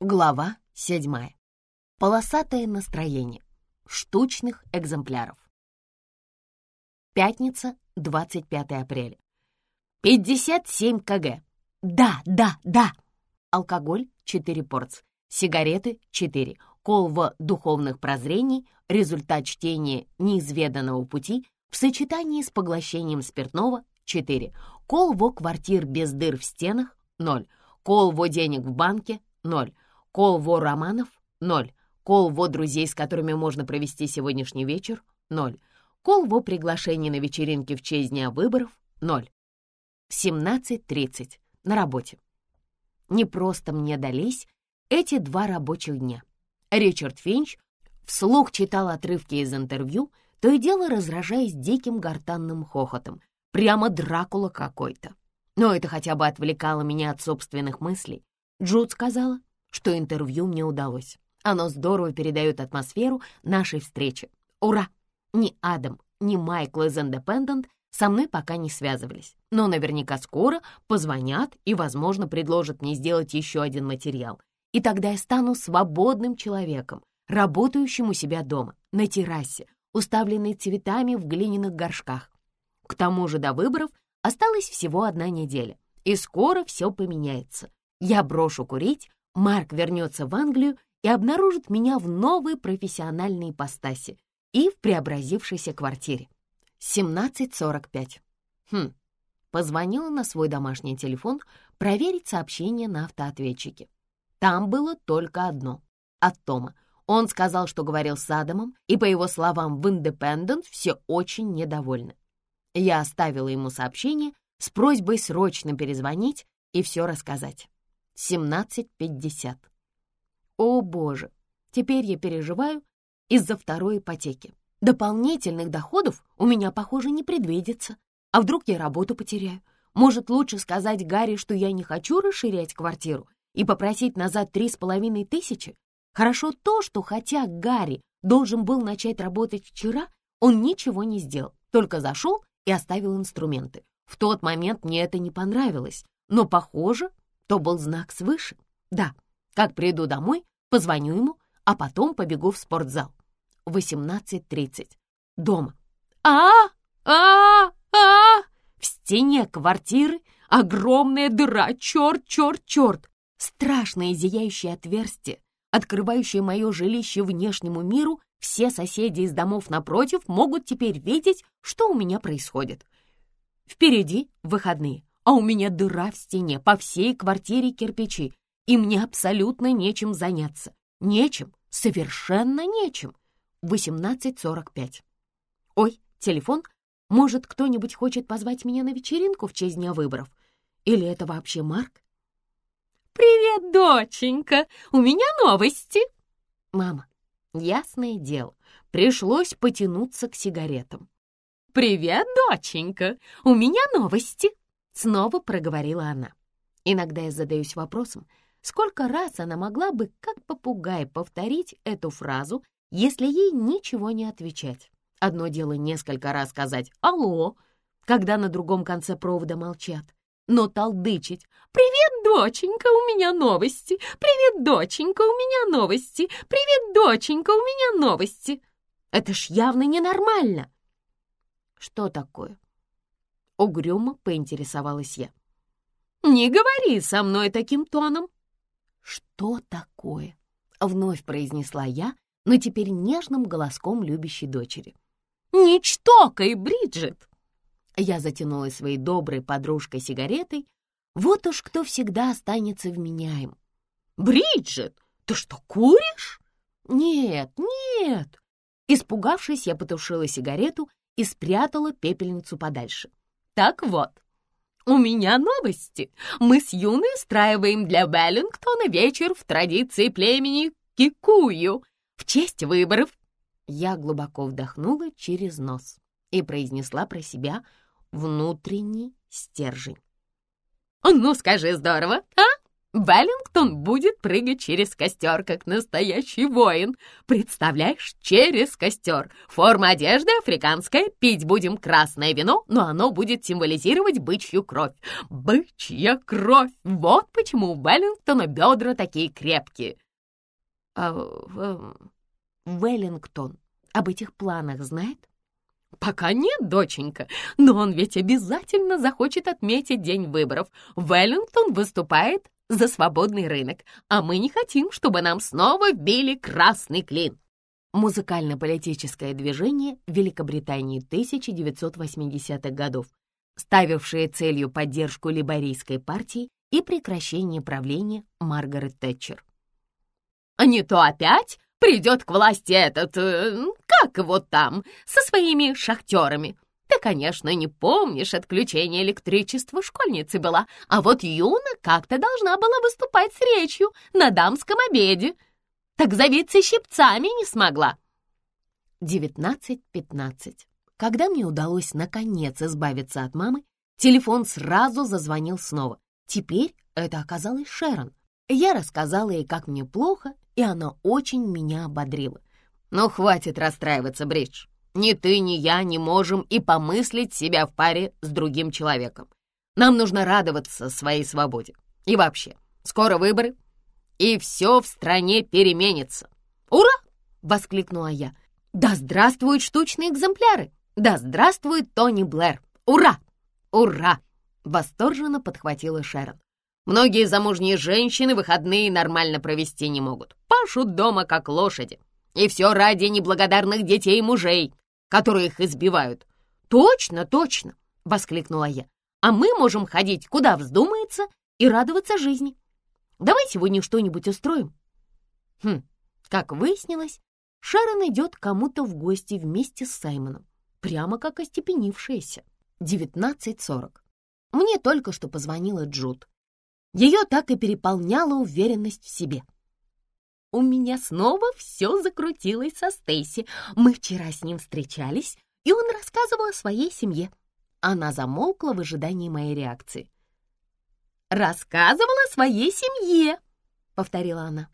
Глава седьмая. Полосатое настроение. Штучных экземпляров. Пятница, 25 апреля. 57 кг. Да, да, да. Алкоголь 4 порции. Сигареты 4. Колва духовных прозрений, результат чтения неизведанного пути в сочетании с поглощением спиртного 4. Колво квартир без дыр в стенах 0. Колво денег в банке 0. Колво романов — ноль. Колво друзей, с которыми можно провести сегодняшний вечер — ноль. Колво приглашений на вечеринки в честь дня выборов — ноль. В 17.30 на работе. Не просто мне дались эти два рабочих дня. Ричард Финч вслух читал отрывки из интервью, то и дело разражаясь диким гортанным хохотом. Прямо Дракула какой-то. Но это хотя бы отвлекало меня от собственных мыслей. Джуд сказала, что интервью мне удалось. Оно здорово передает атмосферу нашей встречи. Ура! Ни Адам, ни Майкл из Independent со мной пока не связывались, но наверняка скоро позвонят и, возможно, предложат мне сделать еще один материал. И тогда я стану свободным человеком, работающим у себя дома, на террасе, уставленной цветами в глиняных горшках. К тому же до выборов осталась всего одна неделя, и скоро все поменяется. Я брошу курить, Марк вернется в Англию и обнаружит меня в новой профессиональной ипостаси и в преобразившейся квартире. 17.45. Хм, позвонила на свой домашний телефон проверить сообщение на автоответчике. Там было только одно — от Тома. Он сказал, что говорил с Адамом, и, по его словам, в Independent все очень недовольны. Я оставила ему сообщение с просьбой срочно перезвонить и все рассказать. 17.50. О, боже, теперь я переживаю из-за второй ипотеки. Дополнительных доходов у меня, похоже, не предвидится. А вдруг я работу потеряю? Может, лучше сказать Гарри, что я не хочу расширять квартиру и попросить назад три с половиной тысячи? Хорошо то, что хотя Гарри должен был начать работать вчера, он ничего не сделал, только зашел и оставил инструменты. В тот момент мне это не понравилось, но, похоже, то был знак свыше. Да, как приду домой, позвоню ему, а потом побегу в спортзал. 18.30. Дома. а а а В стене квартиры огромная дыра, черт, черт, черт! Страшное зияющее отверстие, открывающее мое жилище внешнему миру, все соседи из домов напротив могут теперь видеть, что у меня происходит. Впереди выходные а у меня дыра в стене, по всей квартире кирпичи, и мне абсолютно нечем заняться. Нечем, совершенно нечем. 18.45. Ой, телефон. Может, кто-нибудь хочет позвать меня на вечеринку в честь дня выборов? Или это вообще Марк? «Привет, доченька! У меня новости!» «Мама, ясное дело, пришлось потянуться к сигаретам». «Привет, доченька! У меня новости!» Снова проговорила она. Иногда я задаюсь вопросом, сколько раз она могла бы, как попугай, повторить эту фразу, если ей ничего не отвечать. Одно дело несколько раз сказать «Алло», когда на другом конце провода молчат. Но толдычить «Привет, доченька, у меня новости! Привет, доченька, у меня новости! Привет, доченька, у меня новости!» Это ж явно ненормально. Что такое? — угрюмо поинтересовалась я. «Не говори со мной таким тоном!» «Что такое?» — вновь произнесла я, но теперь нежным голоском любящей дочери. «Не чтокай, Бриджит!» Я затянулась своей доброй подружкой сигаретой. Вот уж кто всегда останется вменяем. «Бриджит, ты что, куришь?» «Нет, нет!» Испугавшись, я потушила сигарету и спрятала пепельницу подальше. Так вот, у меня новости. Мы с Юной устраиваем для Веллингтона вечер в традиции племени Кикую в честь выборов. Я глубоко вдохнула через нос и произнесла про себя внутренний стержень. «Ну, скажи, здорово, а? Веллингтон будет прыгать через костер, как настоящий воин. Представляешь, через костер. Форма одежды африканская, пить будем красное вино, но оно будет символизировать бычью кровь. Бычья кровь! Вот почему у Веллингтона бедра такие крепкие. А, Веллингтон об этих планах знает? «Пока нет, доченька, но он ведь обязательно захочет отметить день выборов. Веллингтон выступает за свободный рынок, а мы не хотим, чтобы нам снова вбили красный клин». Музыкально-политическое движение Великобритании 1980-х годов, ставившее целью поддержку либорийской партии и прекращение правления Маргарет Тэтчер. «А не то опять придет к власти этот, э, как его там, со своими шахтерами. Ты, конечно, не помнишь, отключение электричества школьницы была, а вот Юна как-то должна была выступать с речью на дамском обеде. Так завиться щипцами не смогла. 19.15. Когда мне удалось наконец избавиться от мамы, телефон сразу зазвонил снова. Теперь это оказалась Шерон. Я рассказала ей, как мне плохо, и она очень меня ободрила. «Ну, хватит расстраиваться, Бридж. Ни ты, ни я не можем и помыслить себя в паре с другим человеком. Нам нужно радоваться своей свободе. И вообще, скоро выборы, и все в стране переменится. Ура!» — воскликнула я. «Да здравствуют штучные экземпляры! Да здравствует Тони Блэр! Ура! Ура!» — восторженно подхватила Шерон. Многие замужние женщины выходные нормально провести не могут. Пашут дома, как лошади. И все ради неблагодарных детей и мужей, которые их избивают. «Точно, точно!» — воскликнула я. «А мы можем ходить, куда вздумается, и радоваться жизни. Давай сегодня что-нибудь устроим». Хм, как выяснилось, Шерон идет кому-то в гости вместе с Саймоном, прямо как остепенившаяся. 19.40. Мне только что позвонила Джуд. Ее так и переполняла уверенность в себе. У меня снова все закрутилось со Стейси. Мы вчера с ним встречались, и он рассказывал о своей семье. Она замолкла в ожидании моей реакции. «Рассказывала о своей семье», — повторила она.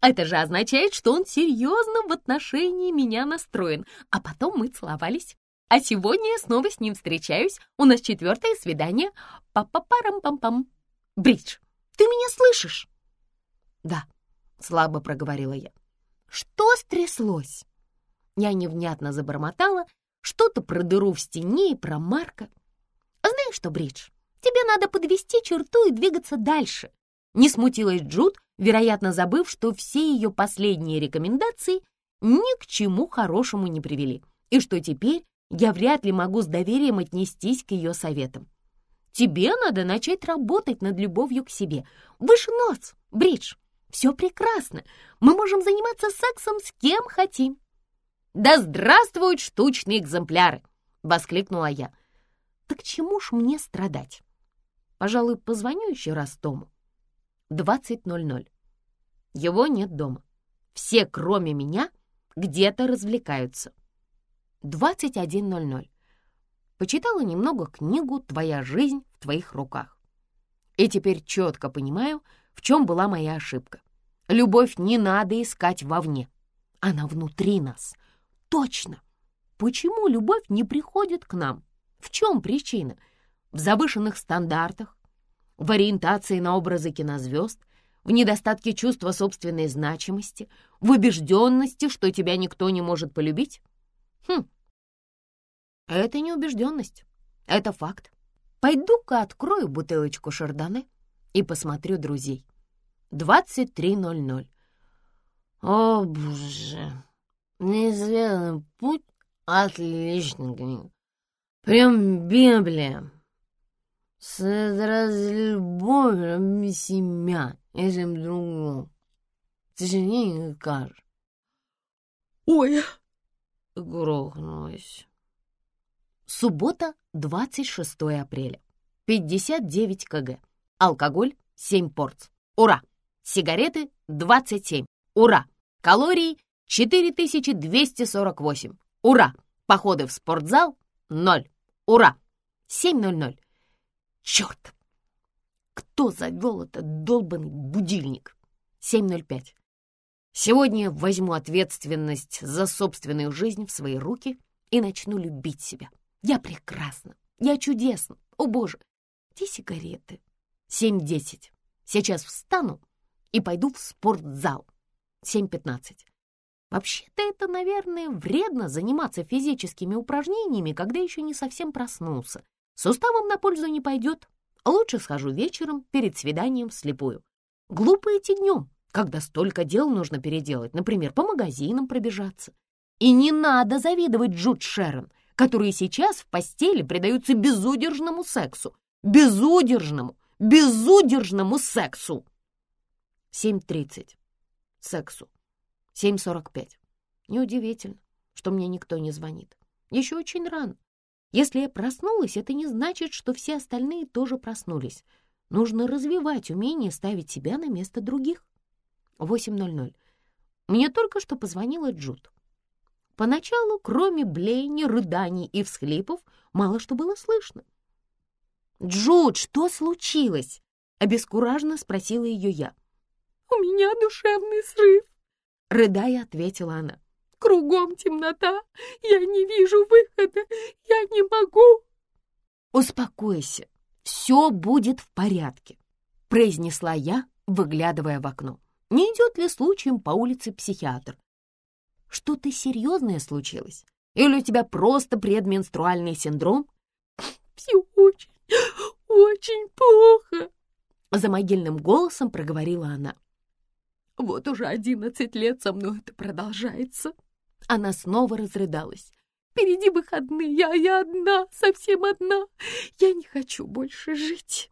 «Это же означает, что он серьезно в отношении меня настроен, а потом мы целовались. А сегодня я снова с ним встречаюсь. У нас четвертое свидание. Па-па-парам-пам-пам. Бридж, ты меня слышишь?» «Да», — слабо проговорила я. «Что стряслось?» Я невнятно забормотала что-то про дыру в стене и про Марка. «Знаешь что, Бридж, тебе надо подвести черту и двигаться дальше». Не смутилась Джуд, вероятно, забыв, что все ее последние рекомендации ни к чему хорошему не привели, и что теперь я вряд ли могу с доверием отнестись к ее советам. Тебе надо начать работать над любовью к себе. Выше нос, Бридж. Все прекрасно. Мы можем заниматься сексом с кем хотим. Да здравствуют штучные экземпляры! Воскликнула я. Так чему ж мне страдать? Пожалуй, позвоню еще раз Тому. 20.00. Его нет дома. Все, кроме меня, где-то развлекаются. 21.00. Почитала немного книгу «Твоя жизнь в твоих руках». И теперь четко понимаю, в чем была моя ошибка. Любовь не надо искать вовне. Она внутри нас. Точно. Почему любовь не приходит к нам? В чем причина? В завышенных стандартах, в ориентации на образы кинозвезд, в недостатке чувства собственной значимости, в убежденности, что тебя никто не может полюбить? Хм, это не убежденность, это факт. Пойду-ка открою бутылочку шардоне и посмотрю друзей. 23.00. О, боже, неизвестный путь — книга. Прям Библия. С любовью семья, если другому. Сожаление не скажешь. Ой, грохнулась. Суббота, 26 апреля. 59 кг. Алкоголь 7 порц. Ура! Сигареты 27. Ура! Калорий 4248. Ура! Походы в спортзал 0. Ура! 7.00. Черт! Кто завел этот долбанный будильник? 7.05. Сегодня я возьму ответственность за собственную жизнь в свои руки и начну любить себя. Я прекрасна, я чудесна. О, Боже, где сигареты? 7.10. Сейчас встану и пойду в спортзал. 7.15. Вообще-то это, наверное, вредно заниматься физическими упражнениями, когда еще не совсем проснулся. Суставом на пользу не пойдет. Лучше схожу вечером перед свиданием вслепую. Глупо идти днем, когда столько дел нужно переделать, например, по магазинам пробежаться. И не надо завидовать Джуд Шерон, которые сейчас в постели предаются безудержному сексу. Безудержному, безудержному сексу. 7.30. Сексу. 7.45. Неудивительно, что мне никто не звонит. Еще очень рано. Если я проснулась, это не значит, что все остальные тоже проснулись. Нужно развивать умение ставить себя на место других. 8.00. Мне только что позвонила Джуд. Поначалу, кроме блеяния, рыданий и всхлипов, мало что было слышно. «Джуд, что случилось?» — обескураженно спросила ее я. «У меня душевный срыв», — рыдая ответила она. «Кругом темнота, я не вижу выхода, я не могу». «Успокойся, все будет в порядке», — произнесла я, выглядывая в окно. «Не идет ли случаем по улице психиатр? Что-то серьезное случилось? Или у тебя просто предменструальный синдром?» «Все очень, очень плохо», — за могильным голосом проговорила она. «Вот уже одиннадцать лет со мной это продолжается». Она снова разрыдалась. «Впереди выходные, я, я одна, совсем одна. Я не хочу больше жить».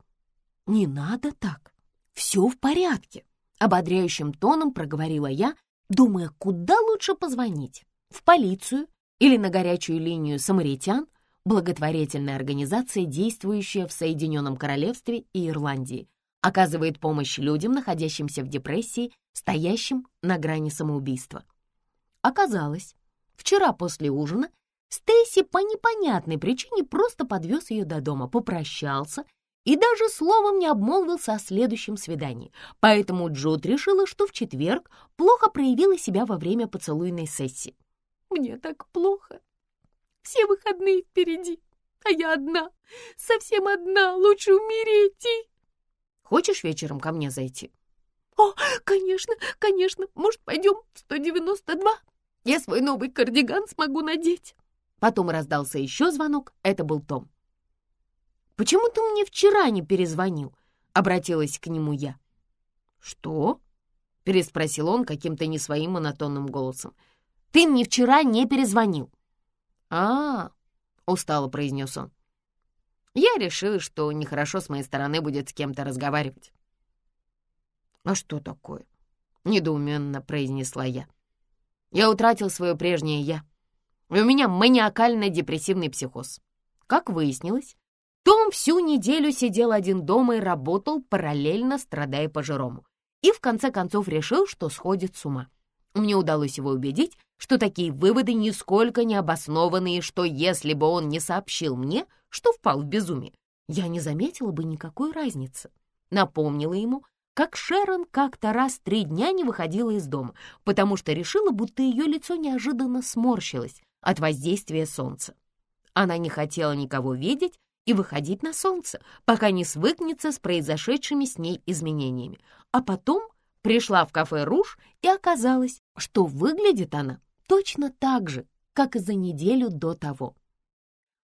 «Не надо так. Все в порядке», — ободряющим тоном проговорила я, думая, куда лучше позвонить. В полицию или на горячую линию «Самаритян», благотворительная организация, действующая в Соединенном Королевстве и Ирландии, оказывает помощь людям, находящимся в депрессии, стоящим на грани самоубийства. Оказалось, вчера после ужина Стейси по непонятной причине просто подвез ее до дома, попрощался и даже словом не обмолвился о следующем свидании. Поэтому Джуд решила, что в четверг плохо проявила себя во время поцелуйной сессии. «Мне так плохо. Все выходные впереди, а я одна, совсем одна, лучше умереть и...» «Хочешь вечером ко мне зайти?» «О, конечно, конечно, может, пойдем в 192? Я свой новый кардиган смогу надеть». Потом раздался еще звонок, это был Том. «Почему ты мне вчера не перезвонил?» — обратилась к нему я. «Что?» — переспросил он каким-то не своим монотонным голосом. «Ты мне вчера не перезвонил». «А, -а — устало произнес он. «Я решил, что нехорошо с моей стороны будет с кем-то разговаривать». «А что такое?» — недоуменно произнесла я. «Я утратил свое прежнее «я», и у меня маниакально-депрессивный психоз. Как выяснилось, том всю неделю сидел один дома и работал, параллельно страдая по-жирому. И в конце концов решил, что сходит с ума. Мне удалось его убедить, что такие выводы нисколько не обоснованы, и что если бы он не сообщил мне, что впал в безумие, я не заметила бы никакой разницы. Напомнила ему, как Шерон как-то раз три дня не выходила из дома, потому что решила, будто ее лицо неожиданно сморщилось от воздействия солнца. Она не хотела никого видеть и выходить на солнце, пока не свыкнется с произошедшими с ней изменениями. А потом пришла в кафе «Руж» и оказалось, что выглядит она точно так же, как и за неделю до того.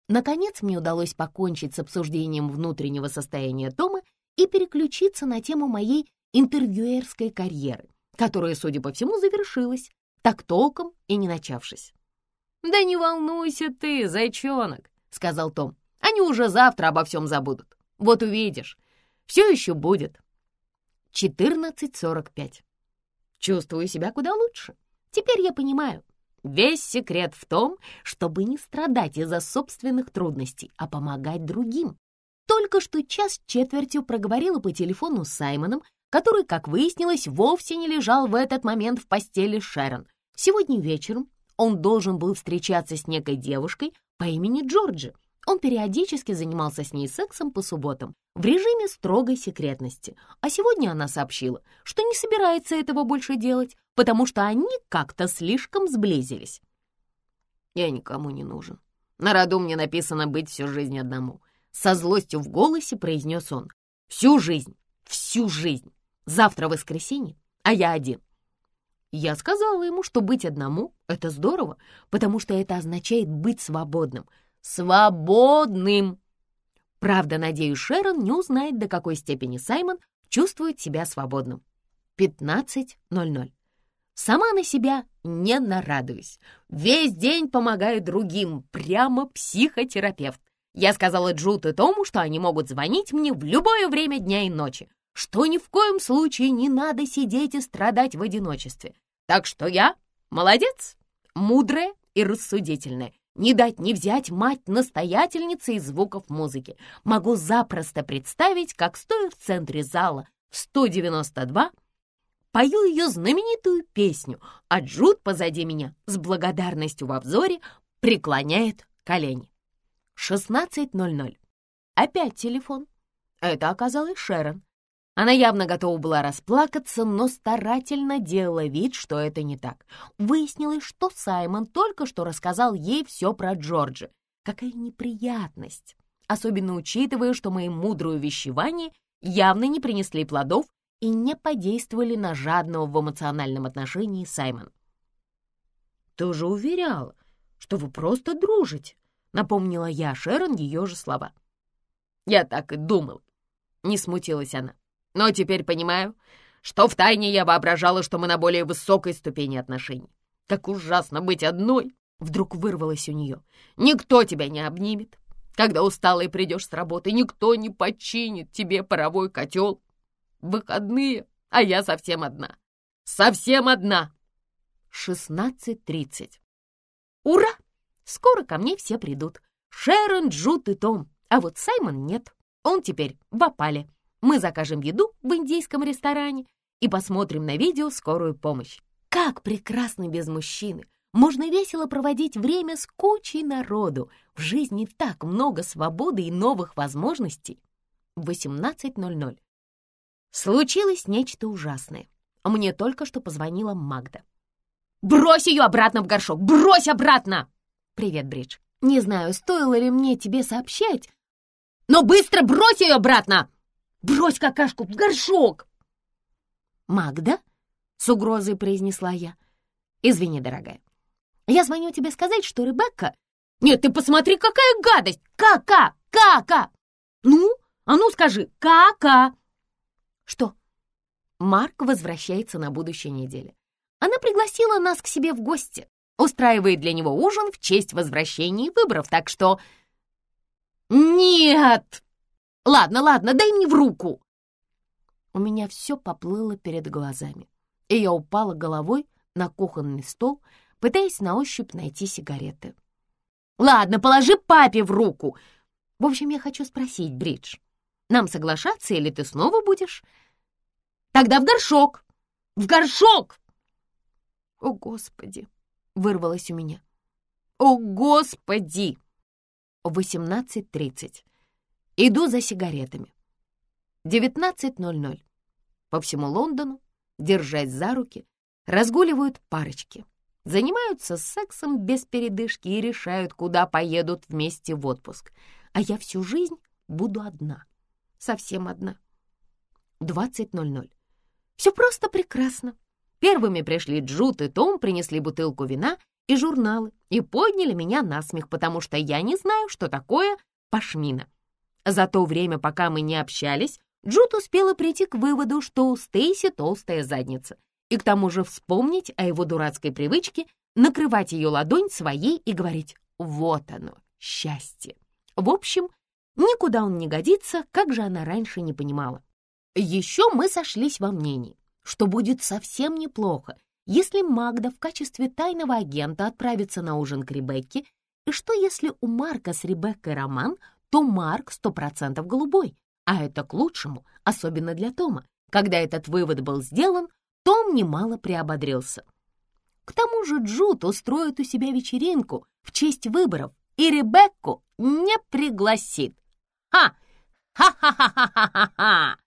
Наконец мне удалось покончить с обсуждением внутреннего состояния Тома и переключиться на тему моей интервьюерской карьеры, которая, судя по всему, завершилась, так толком и не начавшись. «Да не волнуйся ты, зайчонок», — сказал Том. Они уже завтра обо всем забудут. Вот увидишь, все еще будет. 14.45. Чувствую себя куда лучше. Теперь я понимаю. Весь секрет в том, чтобы не страдать из-за собственных трудностей, а помогать другим. Только что час четвертью проговорила по телефону с Саймоном, который, как выяснилось, вовсе не лежал в этот момент в постели Шерон. Сегодня вечером он должен был встречаться с некой девушкой по имени Джорджи, он периодически занимался с ней сексом по субботам. в режиме строгой секретности, а сегодня она сообщила, что не собирается этого больше делать, потому что они как-то слишком сблизились. «Я никому не нужен. На роду мне написано быть всю жизнь одному», — со злостью в голосе произнес он. «Всю жизнь, всю жизнь. Завтра воскресенье, а я один. Я сказала ему, что быть одному — это здорово, потому что это означает быть свободным. Свободным! Правда, надеюсь, Шерон не узнает, до какой степени Саймон чувствует себя свободным. 15.00. Сама на себя не нарадуюсь. Весь день помогаю другим, прямо психотерапевт. Я сказала Джут и Тому, что они могут звонить мне в любое время дня и ночи что ни в коем случае не надо сидеть и страдать в одиночестве. Так что я молодец, мудрая и рассудительная. Не дать не взять мать настоятельницы из звуков музыки. Могу запросто представить, как, стоя в центре зала в 192, пою ее знаменитую песню, а Джуд позади меня с благодарностью во взоре преклоняет колени. 16.00. Опять телефон. Это оказалась Шерон. Она явно готова была расплакаться, но старательно делала вид, что это не так. Выяснилось, что Саймон только что рассказал ей все про Джорджа. Какая неприятность! Особенно учитывая, что мои мудрые увещевания явно не принесли плодов и не подействовали на жадного в эмоциональном отношении Саймон. «Ты уже уверяла, что вы просто дружите», — напомнила я Шерон ее же слова. «Я так и думал», — не смутилась она. Но теперь понимаю, что втайне я воображала, что мы на более высокой ступени отношений. Как ужасно быть одной!» Вдруг вырвалось у нее. «Никто тебя не обнимет. Когда усталый придешь с работы, никто не починит тебе паровой котел. Выходные, а я совсем одна. Совсем одна!» 16.30. «Ура! Скоро ко мне все придут. Шерон, Джуд и Том. А вот Саймон нет. Он теперь в опале. Мы закажем еду в индийском ресторане и посмотрим на видео скорую помощь. Как прекрасно без мужчины! Можно весело проводить время с кучей народу. В жизни так много свободы и новых возможностей. 18.00. Случилось нечто ужасное. Мне только что позвонила Магда. «Брось ее обратно в горшок! Брось обратно!» «Привет, Бридж. Не знаю, стоило ли мне тебе сообщать, но быстро брось ее обратно!» Брось какашку в горшок!» «Магда?» — с угрозой произнесла я. «Извини, дорогая. Я звоню тебе сказать, что Ребекка...» «Нет, ты посмотри, какая гадость! Кака! Кака! Ну, а ну скажи, кака!» «Что?» Марк возвращается на будущей неделе. Она пригласила нас к себе в гости, устраивает для него ужин в честь возвращения и выборов, так что... «Нет!» Ладно, ладно, дай мне в руку!» У меня все поплыло перед глазами, и я упала головой на кухонный стол, пытаясь на ощупь найти сигареты. «Ладно, положи папе в руку!» «В общем, я хочу спросить, Бридж, нам соглашаться или ты снова будешь?» «Тогда в горшок! В горшок!» «О, Господи!» — вырвалось у меня. «О, Господи!» Восемнадцать тридцать. Иду за сигаретами. 19.00. По всему Лондону, держась за руки, разгуливают парочки. Занимаются сексом без передышки и решают, куда поедут вместе в отпуск. А я всю жизнь буду одна. Совсем одна. 20.00. Все просто прекрасно. Первыми пришли Джут и Том, принесли бутылку вина и журналы и подняли меня на смех, потому что я не знаю, что такое пашмина. За то время, пока мы не общались, Джуд успела прийти к выводу, что у Стейси толстая задница, и к тому же вспомнить о его дурацкой привычке накрывать ее ладонь своей и говорить «вот оно, счастье». В общем, никуда он не годится, как же она раньше не понимала. Еще мы сошлись во мнении, что будет совсем неплохо, если Магда в качестве тайного агента отправится на ужин к Ребекке, и что если у Марка с Ребеккой роман, то Марк сто процентов голубой, а это к лучшему, особенно для Тома. Когда этот вывод был сделан, том немало приободрился. К тому же Джуд устроит у себя вечеринку в честь выборов и Ребекку не пригласит. Ха! Ха-ха-ха-ха-ха-ха!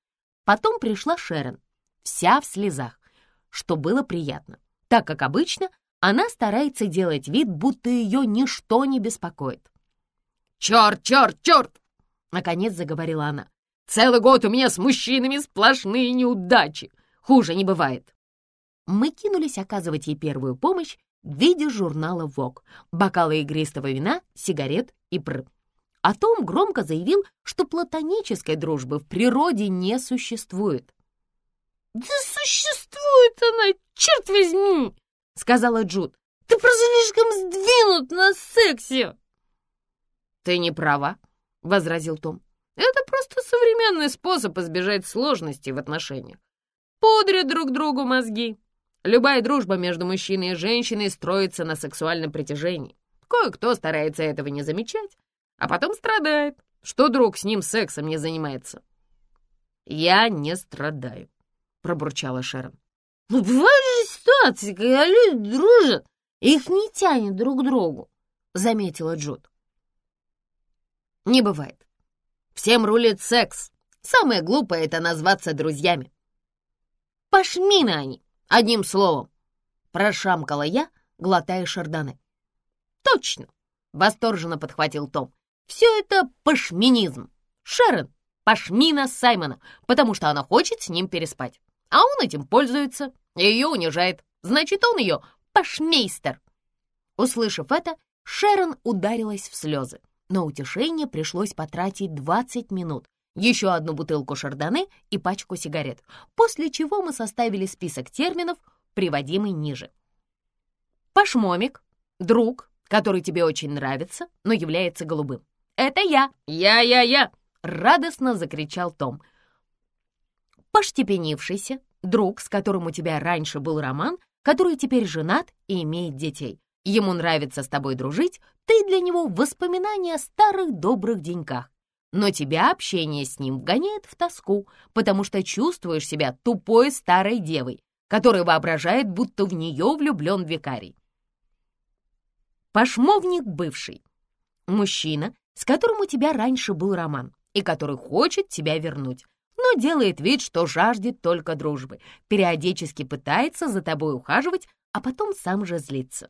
Потом пришла Шерон, вся в слезах, что было приятно, так как обычно она старается делать вид, будто ее ничто не беспокоит. «Черт, черт, черт!» — наконец заговорила она. «Целый год у меня с мужчинами сплошные неудачи. Хуже не бывает». Мы кинулись оказывать ей первую помощь в виде журнала «Вог», бокала игристого вина, сигарет и пр. А Том громко заявил, что платонической дружбы в природе не существует. «Да существует она, черт возьми!» — сказала Джуд. «Ты просто слишком сдвинут на сексе!» «Ты не права», — возразил Том. «Это просто современный способ избежать сложностей в отношениях. Пудрят друг другу мозги. Любая дружба между мужчиной и женщиной строится на сексуальном притяжении. Кое-кто старается этого не замечать, а потом страдает, что друг с ним сексом не занимается». «Я не страдаю», — пробурчала Шерон. «Ну, бывают же ситуации, когда люди дружат, их не тянет друг к другу», — заметила Джуд. «Не бывает. Всем рулит секс. Самое глупое — это назваться друзьями». «Пошмины они, одним словом!» — прошамкала я, глотая шарданы. «Точно!» — восторженно подхватил Том. «Все это пашминизм. Шерон — пашмина Саймона, потому что она хочет с ним переспать. А он этим пользуется. Ее унижает. Значит, он ее пашмейстер. Услышав это, Шерон ударилась в слезы. На утешение пришлось потратить 20 минут, еще одну бутылку шардоне и пачку сигарет, после чего мы составили список терминов, приводимый ниже. Пашмомик — друг, который тебе очень нравится, но является голубым. «Это я! Я-я-я!» — радостно закричал Том. Поштепенившийся друг, с которым у тебя раньше был роман, который теперь женат и имеет детей. Ему нравится с тобой дружить, ты для него воспоминания о старых добрых деньках. Но тебя общение с ним вгоняет в тоску, потому что чувствуешь себя тупой старой девой, которая воображает, будто в нее влюблен викарий. Пошмовник бывший. Мужчина, с которым у тебя раньше был роман и который хочет тебя вернуть, но делает вид, что жаждет только дружбы, периодически пытается за тобой ухаживать, а потом сам же злится.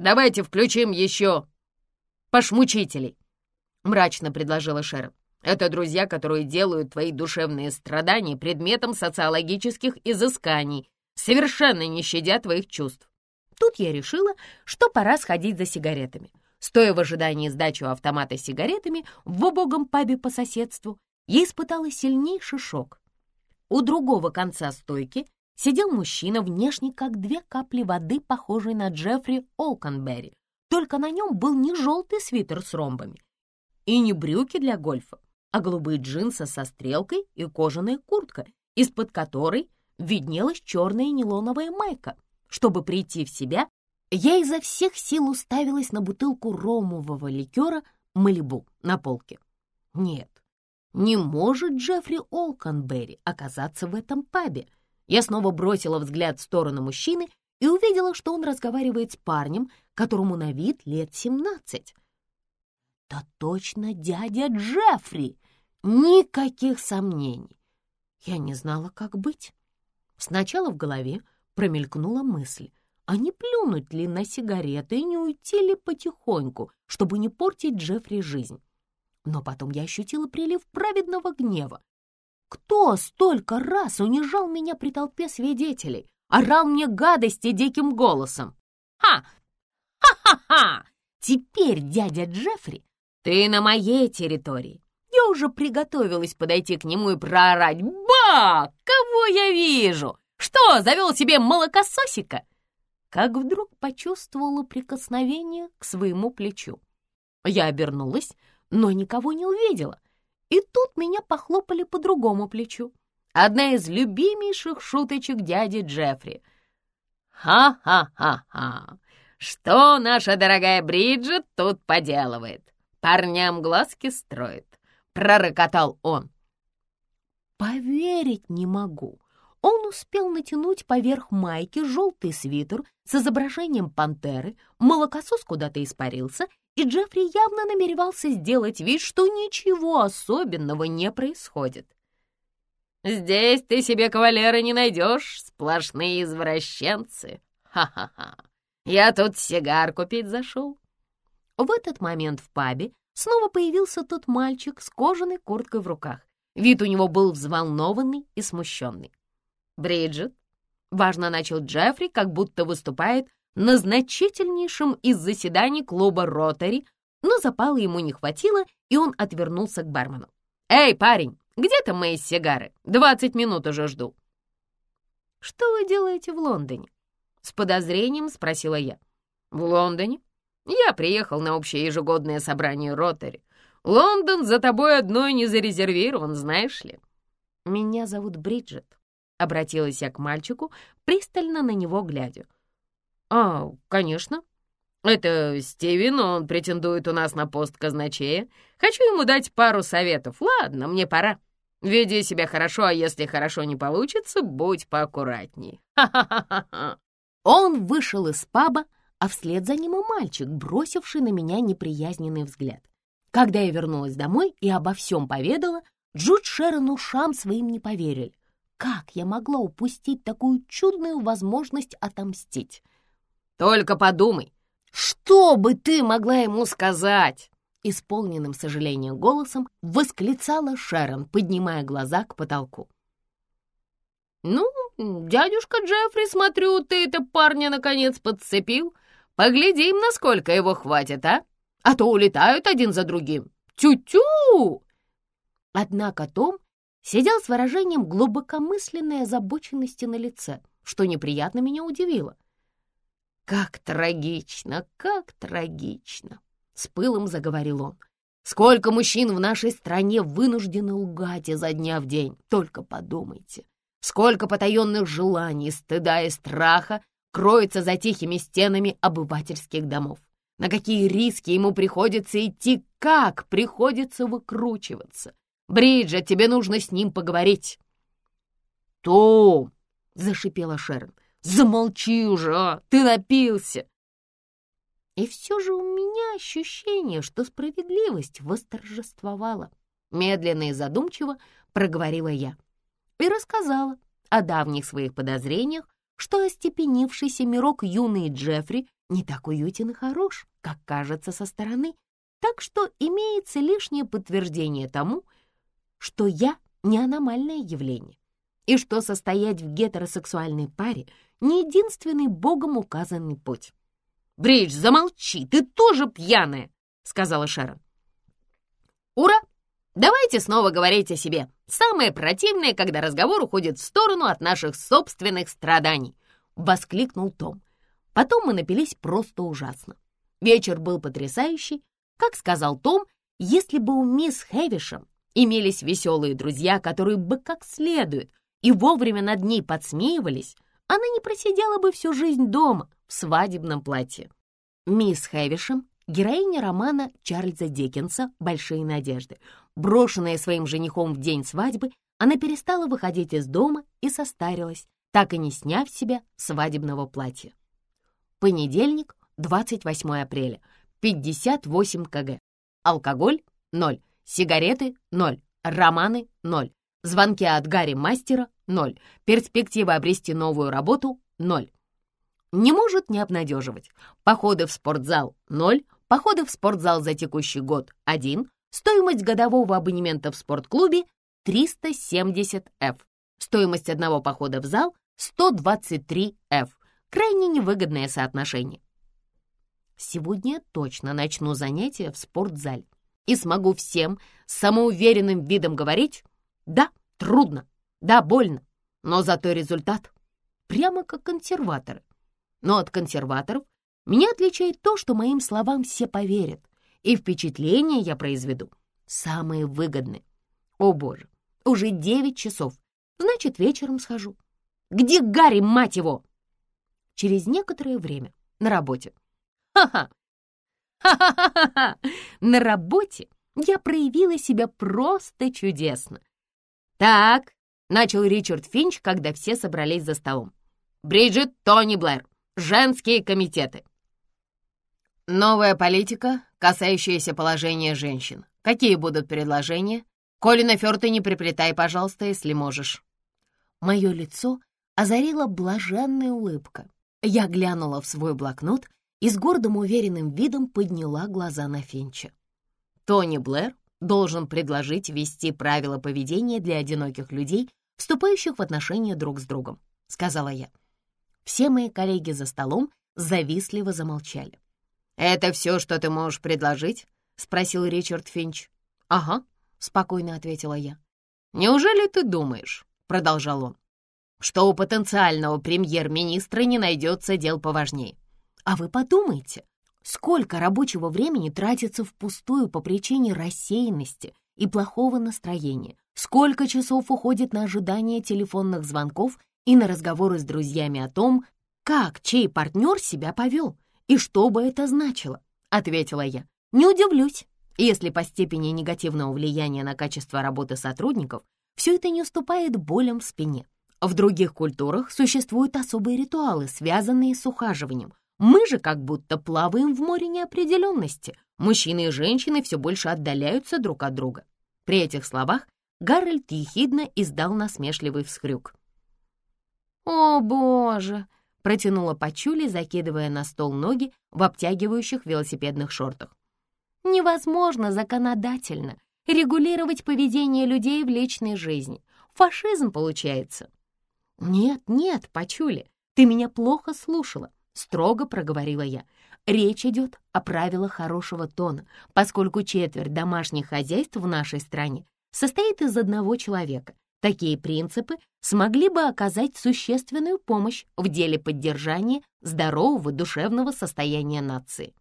«Давайте включим еще пошмучителей», — мрачно предложила Шерон. «Это друзья, которые делают твои душевные страдания предметом социологических изысканий, совершенно не щадя твоих чувств». Тут я решила, что пора сходить за сигаретами. Стоя в ожидании сдачи у автомата с сигаретами в убогом пабе по соседству, я испытала сильнейший шок. У другого конца стойки сидел мужчина, внешне как две капли воды, похожий на Джеффри Олконберри, только на нем был не желтый свитер с ромбами и не брюки для гольфа, а голубые джинсы со стрелкой и кожаная куртка, из-под которой виднелась черная нейлоновая майка. Чтобы прийти в себя, я изо всех сил уставилась на бутылку ромового ликера «Малибу» на полке. Нет, не может Джеффри Олконберри оказаться в этом пабе. Я снова бросила взгляд в сторону мужчины и увидела, что он разговаривает с парнем, которому на вид лет семнадцать. Да точно дядя Джеффри! Никаких сомнений. Я не знала, как быть. Сначала в голове промелькнула мысль, а не плюнуть ли на сигареты и не уйти ли потихоньку, чтобы не портить Джеффри жизнь. Но потом я ощутила прилив праведного гнева. Кто столько раз унижал меня при толпе свидетелей, орал мне гадости диким голосом? Ха! Ха-ха-ха! Теперь, дядя Джеффри, ты на моей территории. Я уже приготовилась подойти к нему и проорать. «Ба! Кого я вижу? Что, завел себе молокососика?» Как вдруг почувствовала прикосновение к своему плечу. Я обернулась, но никого не увидела. И тут меня похлопали по другому плечу. Одна из любимейших шуточек дяди Джеффри. «Ха-ха-ха-ха! Что наша дорогая Бриджит тут поделывает? Парням глазки строит!» — пророкотал он. Поверить не могу. Он успел натянуть поверх майки желтый свитер с изображением пантеры, молокосос куда-то испарился, и Джеффри явно намеревался сделать вид, что ничего особенного не происходит. «Здесь ты себе кавалера не найдешь, сплошные извращенцы. Ха-ха-ха. Я тут сигар купить зашел». В этот момент в пабе снова появился тот мальчик с кожаной курткой в руках. Вид у него был взволнованный и смущенный. «Бриджит», — важно начал Джеффри, как будто выступает на значительнейшем из заседаний клуба «Ротари», но запала ему не хватило, и он отвернулся к бармену. «Эй, парень, где там мои сигары? Двадцать минут уже жду». «Что вы делаете в Лондоне?» — с подозрением спросила я. «В Лондоне? Я приехал на общее ежегодное собрание Ротари. Лондон за тобой одной не зарезервирован, знаешь ли». «Меня зовут Бриджит», — обратилась я к мальчику, пристально на него глядя. «А, конечно. Это Стивен, он претендует у нас на пост казначея. Хочу ему дать пару советов. Ладно, мне пора. Веди себя хорошо, а если хорошо не получится, будь поаккуратней. Ха-ха-ха-ха». Он вышел из паба, а вслед за ним и мальчик, бросивший на меня неприязненный взгляд. Когда я вернулась домой и обо всем поведала, Джуд Шерон ушам своим не поверили. Как я могла упустить такую чудную возможность отомстить? «Только подумай, что бы ты могла ему сказать?» Исполненным сожалением голосом восклицала Шерон, поднимая глаза к потолку. «Ну, дядюшка Джеффри, смотрю, ты это парня наконец подцепил. Поглядим, насколько его хватит, а? А то улетают один за другим. Тю-тю!» Однако Том сидел с выражением глубокомысленной озабоченности на лице, что неприятно меня удивило. «Как трагично, как трагично!» — с пылом заговорил он. «Сколько мужчин в нашей стране вынуждены лгать изо дня в день, только подумайте. Сколько потаенных желаний, стыда и страха кроется за тихими стенами обывательских домов. На какие риски ему приходится идти, как приходится выкручиваться. Бриджит, тебе нужно с ним поговорить. «Том!» — зашипела Шерон. «Замолчи уже, а! Ты напился!» И все же у меня ощущение, что справедливость восторжествовала. Медленно и задумчиво проговорила я и рассказала о давних своих подозрениях, что остепенившийся мирок юный Джеффри не так уютен и хорош, как кажется со стороны, так что имеется лишнее подтверждение тому, что я не аномальное явление, и что состоять в гетеросексуальной паре не единственный богом указанный путь. «Бридж, замолчи, ты тоже пьяная!» — сказала Шерон. «Ура! Давайте снова говорить о себе. Самое противное, когда разговор уходит в сторону от наших собственных страданий!» — воскликнул Том. Потом мы напились просто ужасно. Вечер был потрясающий. Как сказал Том, если бы у мисс Хэвишем имелись веселые друзья, которые бы как следует и вовремя над ней подсмеивались, она не просидела бы всю жизнь дома в свадебном платье. Мисс Хэвишем — героиня романа Чарльза Диккенса «Большие надежды». Брошенная своим женихом в день свадьбы, она перестала выходить из дома и состарилась, так и не сняв себя свадебного платья. Понедельник, 28 апреля, 58 кг. Алкоголь — 0, сигареты — 0, романы — 0, звонки от Гарри Мастера — 0, перспектива обрести новую работу — 0. Не может не обнадеживать. Походы в спортзал — 0, походы в спортзал за текущий год — 1, стоимость годового абонемента в спортклубе — 370 F, стоимость одного похода в зал — 123 F, крайне невыгодное соотношение. Сегодня точно начну занятия в спортзале и смогу всем самоуверенным видом говорить «Да, трудно, да, больно, но зато результат прямо как консерваторы. Но от консерваторов меня отличает то, что моим словам все поверят, и впечатления я произведу самые выгодные. О боже, уже девять часов, значит, вечером схожу. Где Гарри, мать его? Через некоторое время на работе. Ха-ха! Ха-ха-ха-ха! На работе я проявила себя просто чудесно. Так, начал Ричард Финч, когда все собрались за столом. Бриджит, Тони Блэр, женские комитеты. Новая политика, касающиеся положения женщин. Какие будут предложения? Колина Фёрта не приплетай, пожалуйста, если можешь». Мое лицо озарила блаженная улыбка. Я глянула в свой блокнот и с гордым уверенным видом подняла глаза на Финча. Тони Блэр должен предложить ввести правила поведения для одиноких людей, вступающих в отношения друг с другом, сказала я. Все мои коллеги за столом завистливо замолчали. «Это все, что ты можешь предложить?» — спросил Ричард Финч. «Ага», — спокойно ответила я. «Неужели ты думаешь?» — продолжал он что у потенциального премьер-министра не найдется дел поважнее. А вы подумайте, сколько рабочего времени тратится впустую по причине рассеянности и плохого настроения, сколько часов уходит на ожидание телефонных звонков и на разговоры с друзьями о том, как чей партнер себя повел и что бы это значило, ответила я. Не удивлюсь, если по степени негативного влияния на качество работы сотрудников все это не уступает болям в спине. В других культурах существуют особые ритуалы, связанные с ухаживанием. Мы же как будто плаваем в море неопределенности. Мужчины и женщины все больше отдаляются друг от друга. При этих словах Гарольд ехидно издал насмешливый всхрюк. «О, боже!» — протянула Пачули, закидывая на стол ноги в обтягивающих велосипедных шортах. «Невозможно законодательно регулировать поведение людей в личной жизни. Фашизм получается». «Нет, нет, Пачули, ты меня плохо слушала», — строго проговорила я. «Речь идет о правилах хорошего тона, поскольку четверть домашних хозяйств в нашей стране состоит из одного человека. Такие принципы смогли бы оказать существенную помощь в деле поддержания здорового душевного состояния нации».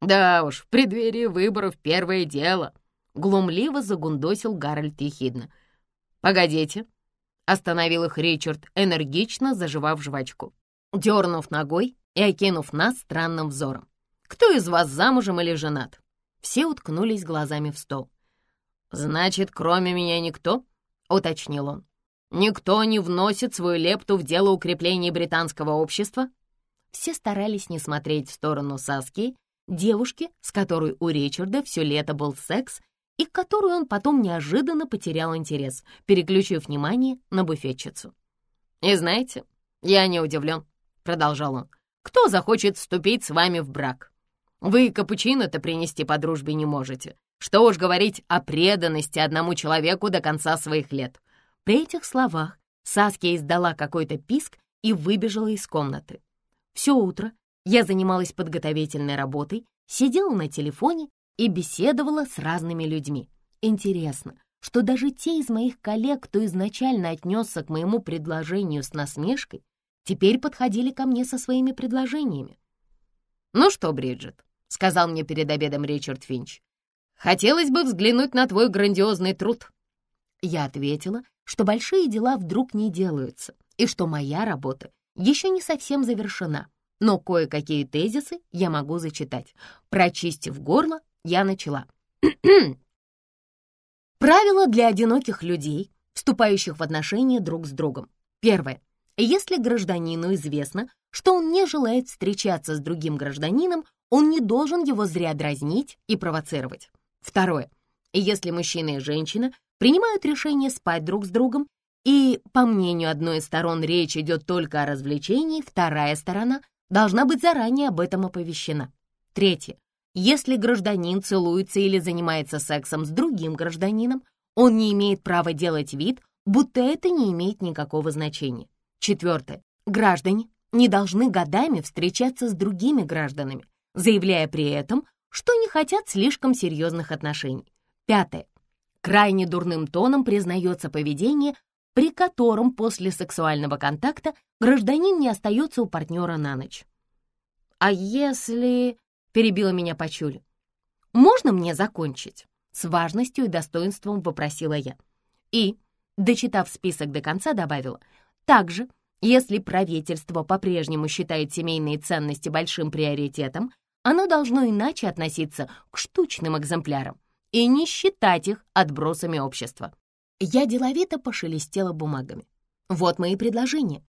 «Да уж, в преддверии выборов первое дело», — глумливо загундосил Гарольд ехидно. «Погодите, Остановил их Ричард, энергично заживав жвачку, дернув ногой и окинув нас странным взором. «Кто из вас замужем или женат?» Все уткнулись глазами в стол. «Значит, кроме меня никто?» — уточнил он. «Никто не вносит свою лепту в дело укрепления британского общества?» Все старались не смотреть в сторону Саски, девушки, с которой у Ричарда все лето был секс, и к которой он потом неожиданно потерял интерес, переключив внимание на буфетчицу. «И знаете, я не удивлен», — продолжал он, «кто захочет вступить с вами в брак? Вы капучино-то принести по дружбе не можете. Что уж говорить о преданности одному человеку до конца своих лет». При этих словах Саския издала какой-то писк и выбежала из комнаты. Все утро я занималась подготовительной работой, сидела на телефоне и беседовала с разными людьми. Интересно, что даже те из моих коллег, кто изначально отнесся к моему предложению с насмешкой, теперь подходили ко мне со своими предложениями. «Ну что, Бриджит», — сказал мне перед обедом Ричард Финч, «хотелось бы взглянуть на твой грандиозный труд». Я ответила, что большие дела вдруг не делаются, и что моя работа еще не совсем завершена, но кое-какие тезисы я могу зачитать. Прочистив горло, я начала. Правила для одиноких людей, вступающих в отношения друг с другом. Первое. Если гражданину известно, что он не желает встречаться с другим гражданином, он не должен его зря дразнить и провоцировать. Второе. Если мужчина и женщина принимают решение спать друг с другом, и, по мнению одной из сторон, речь идет только о развлечении, вторая сторона должна быть заранее об этом оповещена. Третье. Если гражданин целуется или занимается сексом с другим гражданином, он не имеет права делать вид, будто это не имеет никакого значения. Четвертое. Граждане не должны годами встречаться с другими гражданами, заявляя при этом, что не хотят слишком серьезных отношений. Пятое. Крайне дурным тоном признается поведение, при котором после сексуального контакта гражданин не остается у партнера на ночь. А если — перебила меня Пачуля. «Можно мне закончить?» С важностью и достоинством попросила я. И, дочитав список до конца, добавила. «Также, если правительство по-прежнему считает семейные ценности большим приоритетом, оно должно иначе относиться к штучным экземплярам и не считать их отбросами общества». Я деловито пошелестела бумагами. Вот мои предложения.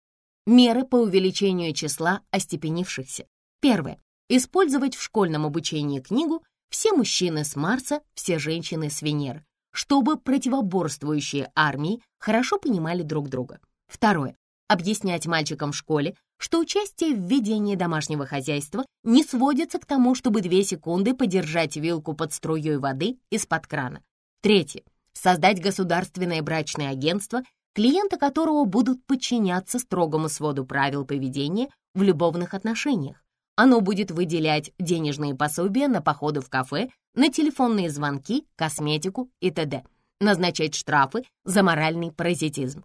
Меры по увеличению числа остепенившихся. Первое использовать в школьном обучении книгу все мужчины с Марса, все женщины с Венеры, чтобы противоборствующие армии хорошо понимали друг друга. Второе. Объяснять мальчикам в школе, что участие в ведении домашнего хозяйства не сводится к тому, чтобы две секунды подержать вилку под струей воды из-под крана. Третье. Создать государственное брачное агентство, клиенты которого будут подчиняться строгому своду правил поведения в любовных отношениях. Оно будет выделять денежные пособия на походы в кафе, на телефонные звонки, косметику и т.д. Назначать штрафы за моральный паразитизм.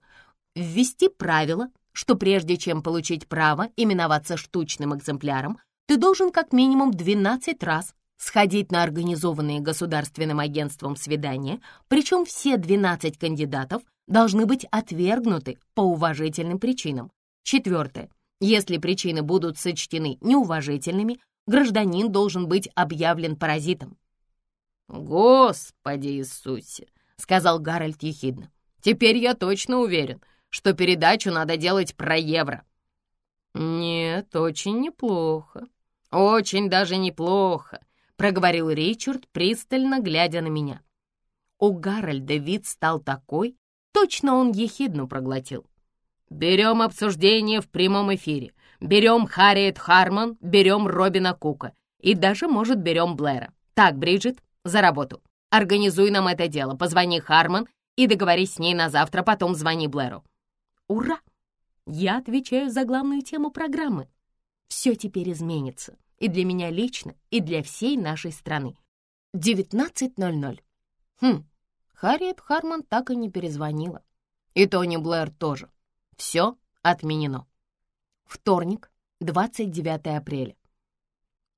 Ввести правило, что прежде чем получить право именоваться штучным экземпляром, ты должен как минимум 12 раз сходить на организованные государственным агентством свидания, причем все 12 кандидатов должны быть отвергнуты по уважительным причинам. Четвертое. Если причины будут сочтены неуважительными, гражданин должен быть объявлен паразитом. «Господи Иисусе!» — сказал Гарольд ехидно. «Теперь я точно уверен, что передачу надо делать про евро». «Нет, очень неплохо. Очень даже неплохо», — проговорил Ричард, пристально глядя на меня. У Гарольда вид стал такой, точно он ехидно проглотил. Берем обсуждение в прямом эфире. Берем Харриет Харман, берем Робина Кука. И даже, может, берем Блэра. Так, Бриджит, за работу. Организуй нам это дело. Позвони Харман и договорись с ней на завтра, потом звони Блэру. Ура! Я отвечаю за главную тему программы. Все теперь изменится. И для меня лично, и для всей нашей страны. 19.00. Хм, Харриет Харман так и не перезвонила. И Тони Блэр тоже. Все отменено. Вторник, 29 апреля.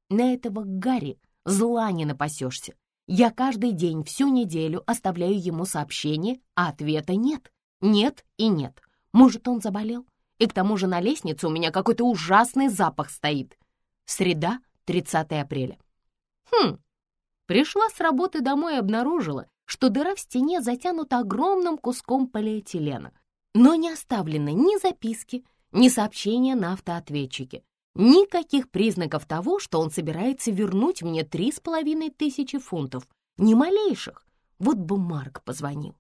На этого Гарри зла не напасешься. Я каждый день, всю неделю оставляю ему сообщение, а ответа нет. Нет и нет. Может, он заболел? И к тому же на лестнице у меня какой-то ужасный запах стоит. Среда, 30 апреля. Хм, пришла с работы домой и обнаружила, что дыра в стене затянута огромным куском полиэтилена но не оставлено ни записки, ни сообщения на автоответчике. Никаких признаков того, что он собирается вернуть мне три с половиной тысячи фунтов. Ни малейших. Вот бы Марк позвонил.